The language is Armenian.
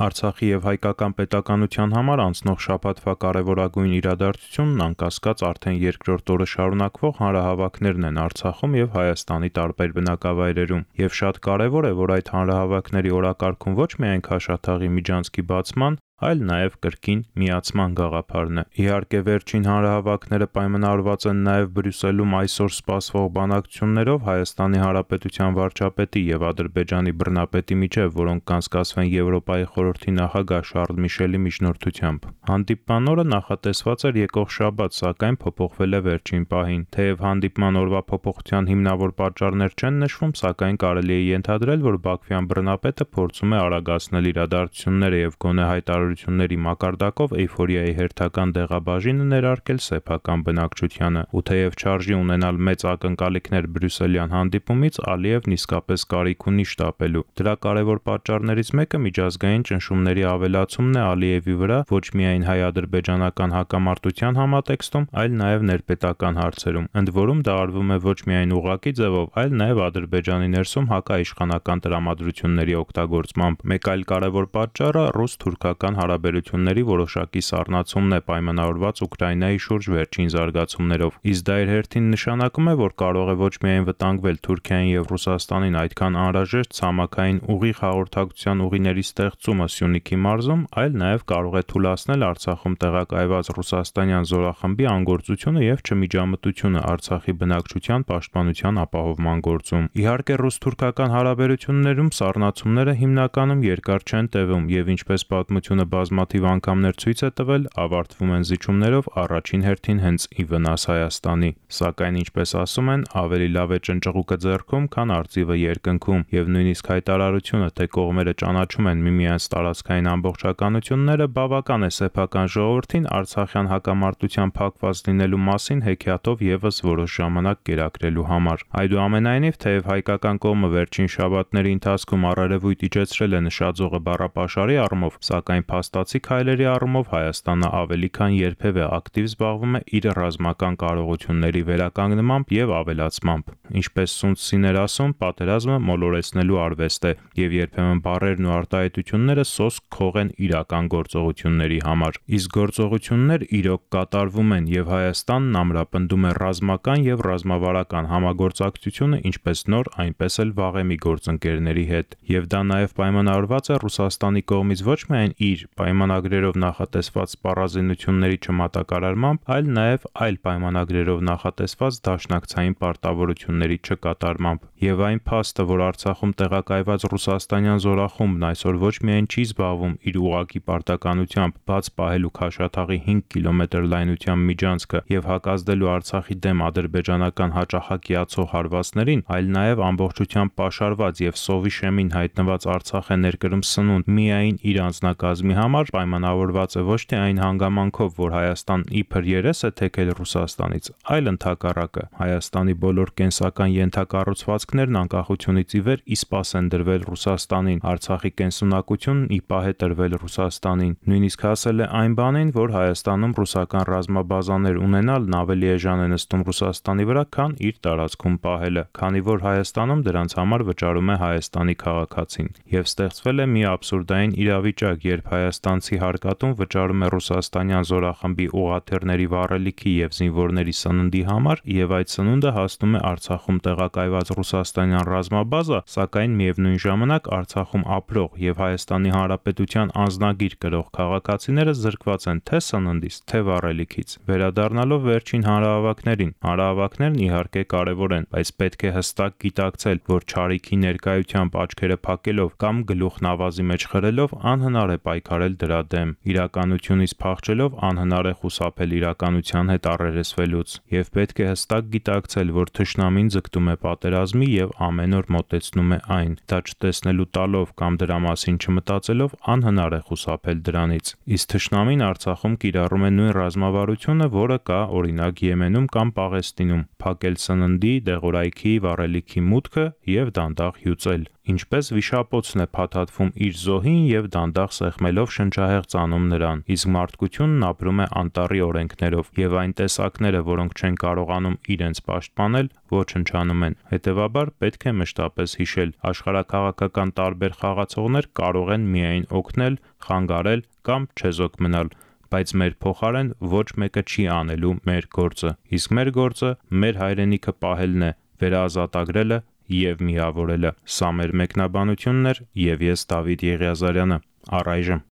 Արցախի եւ հայկական պետականության համար անցնող շաբաթվա կարևորագույն իրադարձությունն անկասկած արդեն երկրորդ օրը շարունակվող հանրահավաքներն են Արցախում եւ Հայաստանի տարբեր բնակավայրերում։ Եվ շատ կարևոր է, որ այդ հանրահավաքների օրակարգում ոչ միայն Քաշաթաղի միջանցքի բացման, այլ նաև կրկին միացման գաղափարն է։ Իհարկե, վերջին հանրահավաքները պայմանավորված են նաև Բրյուսելում այսօր սպասվող բանակցություններով Հայաստանի Հանրապետության վարչապետի եւ Ադրբեջանի բռնապետի միջև, որոնք կանցկացվեն Եվրոպայի խորհրդի նախագահ Շարլ Միշելի միջնորդությամբ։ Հանդիպման օրը նախատեսված էր եկող շաբաթ, սակայն փոփոխվել է վերջին պահին։ Թեև հանդիպման օրվա փոփոխության հիմնավոր պատճառներ չեն նշվում, սակայն կարելի է ենթադրել, որ Բաքվյան բռնապետը փորձում է արագացնել իրադարձությունները եւ գոնե հայտարարել հարաբերությունների մակարդակով էյֆորիայի հերթական դեղաբաժինը ներարկել սեփական բնակչությանը։ Ու թեև չարժի ունենալ մեծ ակնկալիքներ Բրյուսելյան հանդիպումից, Ալիևն իսկապես կարիք ունի շտապելու։ Դրա կարևոր պատճառներից մեկը միջազգային ճնշումների ավելացումն է Ալիևի վրա ոչ միայն հայ-ադրբեջանական հակամարտության համատեքստում, այլ նաև ներպետական հարցերում։ Ընդ որում դա արվում է ոչ միայն ուղակի ձևով, այլ նաև Ադրբեջանի ներսում հակաիշխանական տրամադրությունների օգտագործմամբ։ Մեկ այլ կարևոր պատճառը ռուս-թուրքական հարաբերությունների որոշակի սառնացումն է պայմանավորված Ուկրաինայի շուրջ վերջին զարգացումներով։ Իսկ դա իր հերթին նշանակում է, որ կարող է ոչ միայն վտանգվել Թուրքիային եւ Ռուսաստանին այդքան անհրաժեշտ ցամաքային ուղիղ հաղորդակցության ուղիների ստեղծումը Սյունիքի մարզում, այլ նաեւ կարող է թույլատրել Արցախում տեղակայված ռուսաստանյան զորախմբի անգործությունը եւ չմիջամտությունը Արցախի բնակչության պաշտպանության ապահովման գործում։ Իհարկե, ռուս-թուրքական հարաբերություններում սառնացումները հիմնականում երկար չեն տևում եւ ինչպես պատմությունը բազմաթիվ անգամներ ցույց է տվել, ավարտվում են զիջումներով առաջին հերթին հենց ի վնաս Հայաստանի։ Սակայն ինչպես ասում են, ավելի լավ է ճնճղուկը ձեռքում, քան արծիվը երկնքում, եւ նույնիսկ հայտարարությունը, թե կողմերը ճանաչում են միմյանց տարածքային ամբողջականությունները, բավական է սեփական ժողովրդին Արցախյան հակամարտության փակված լինելու մասին հեքիաթով եւս որոշ ժամանակ կերակրելու համար։ Այդուամենայնիվ, թեև հայկական կողմը վերջին շաբաթների ընթացքում առերևույթ իջեցրել է նշաձողը բառապաշարի առումով, սակայն փաստացի քայլերի առումով Հայաստանը ավելի քան երբևէ ակտիվ զբաղվում է իր ռազմական կարողությունների վերականգնմամբ եւ ավելացմամբ։ Ինչպես Սունցսին էր ասում, պատերազմը մոլորեցնելու արվեստ է եւ երբեմն բարերն ու արտահայտությունները սոսկ քող են իրական գործողությունների համար։ Իսկ գործողություններ իրոք կատարվում են եւ Հայաստանն ամրապնդում է ռազմական եւ ռազմավարական համագործակցությունը ինչպես նոր, այնպես էլ վաղեմի գործընկերների հետ։ Եվ դա նաեւ պայմանավորված է Ռուսաստանի կողմից ոչ միայն իր պայմանագրերով նախատեսված սպառազինությունների չմատակարարմամբ, այլ նաև այլ պայմանագրերով նախատեսված դաշնակցային պարտավորությունների չկատարմամբ։ Եվ այն փաստը, որ Արցախում տեղակայված ռուսաստանյան զորախումբն այսօր ոչ միայն չի զբաղվում իր ուղակի պարտականությամբ բաց պահելու Քաշաթաղի 5 կիլոմետր լայնության միջանցքը եւ հակազդելու Արցախի դեմ ադրբեջանական հաճախակիացող հարվածներին, այլ նաև ամբողջությամբ պաշարված եւ սովի շեմին հայտնված Արցախ է ներկրում սնունդ միայն իր անձնակազմի համար պայմանավորված է ոչ թե այն հանգամանքով, որ Հայաստան իբր երես է թեքել Ռուսաստանից, այլ ընդհակառակը։ Հայաստանի բոլոր կենսական յենթակառուցվածքներն անկախությունից ի վեր իսպաս են դրվել Ռուսաստանին, Արցախի կենսունակությունն ի պահ է տրվել Ռուսաստանին։ Նույնիսկ հասել է այն բանին, որ Հայաստանում ռուսական ռազմաբազաներ ունենալն ավելի էժան է նստում Ռուսաստանի վրա, քան իր տարածքում պահելը, քանի որ Հայաստանում դրանց համար վճարում է Հայաստանի քաղաքացին։ Եվ ստեղծվել է մի абսուրդային իրավիճակ, երբ հայաստանցի հարկատուն վճարում է ռուսաստանյան զորախմբի ուղաթիռների վառելիքի եւ զինվորների սննդի համար եւ այդ սնունդը հասնում է Արցախում տեղակայված ռուսաստանյան ռազմաբազա, սակայն միևնույն ժամանակ Արցախում ապրող եւ Հայաստանի Հանրապետության անձնագիր կրող քաղաքացիները զրկված են թե սննդից, թե վառելիքից։ Վերադառնալով վերջին հանրահավաքներին, հանրահավաքներն իհարկե կարևոր են, բայց պետք է հստակ գիտակցել, որ ճարիքի ներկայությամբ աչքերը փակելով կամ գլուխն ավազի մեջ խրելով անհնար է պայքարել դրա դեմ։ Իրականությունից փախչելով անհնար է խուսափել իրականության հետ առերեսվելուց, եւ պետք է հստակ գիտակցել, որ թշնամին ձգտում է պատերազմի եւ ամեն օր մոտեցնում է այն։ Դա չտեսնելու տալով կամ դրա մասին չմտածելով անհնար է խուսափել դրանից։ Իսկ թշնամին Արցախում կիրառում է նույն ռազմավարությունը, որը կա օրինակ Եմենում կամ Պաղեստինում՝ փակել սննդի, դեղորայքի, վառելիքի մուտքը եւ դանդաղ հյուծել ինչպես վիշապոցն է փաթաթվում իր զոհին եւ դանդաղ սեղմելով շնչահեղձ անում նրան, իսկ մարդկությունն ապրում է անտառի օրենքներով, եւ այն տեսակները, որոնք չեն կարողանում իրենց պաշտպանել, ոչնչանում են։ Հետևաբար պետք է մշտապես հիշել. աշխարհաքաղաքական տարբեր խաղացողներ կարող են միայն օգնել, խանգարել կամ չեզոք մնալ, բայց մեր փոխարեն ոչ մեկը չի անելու մեր գործը։ Իսկ մեր գործը մեր հայրենիքը պահելն է, վերաազատագրելը եւ միավորելը։ Սա մեր մեկնաբանությունն էր եւ ես Դավիթ Եղիազարյանը։ Առայժմ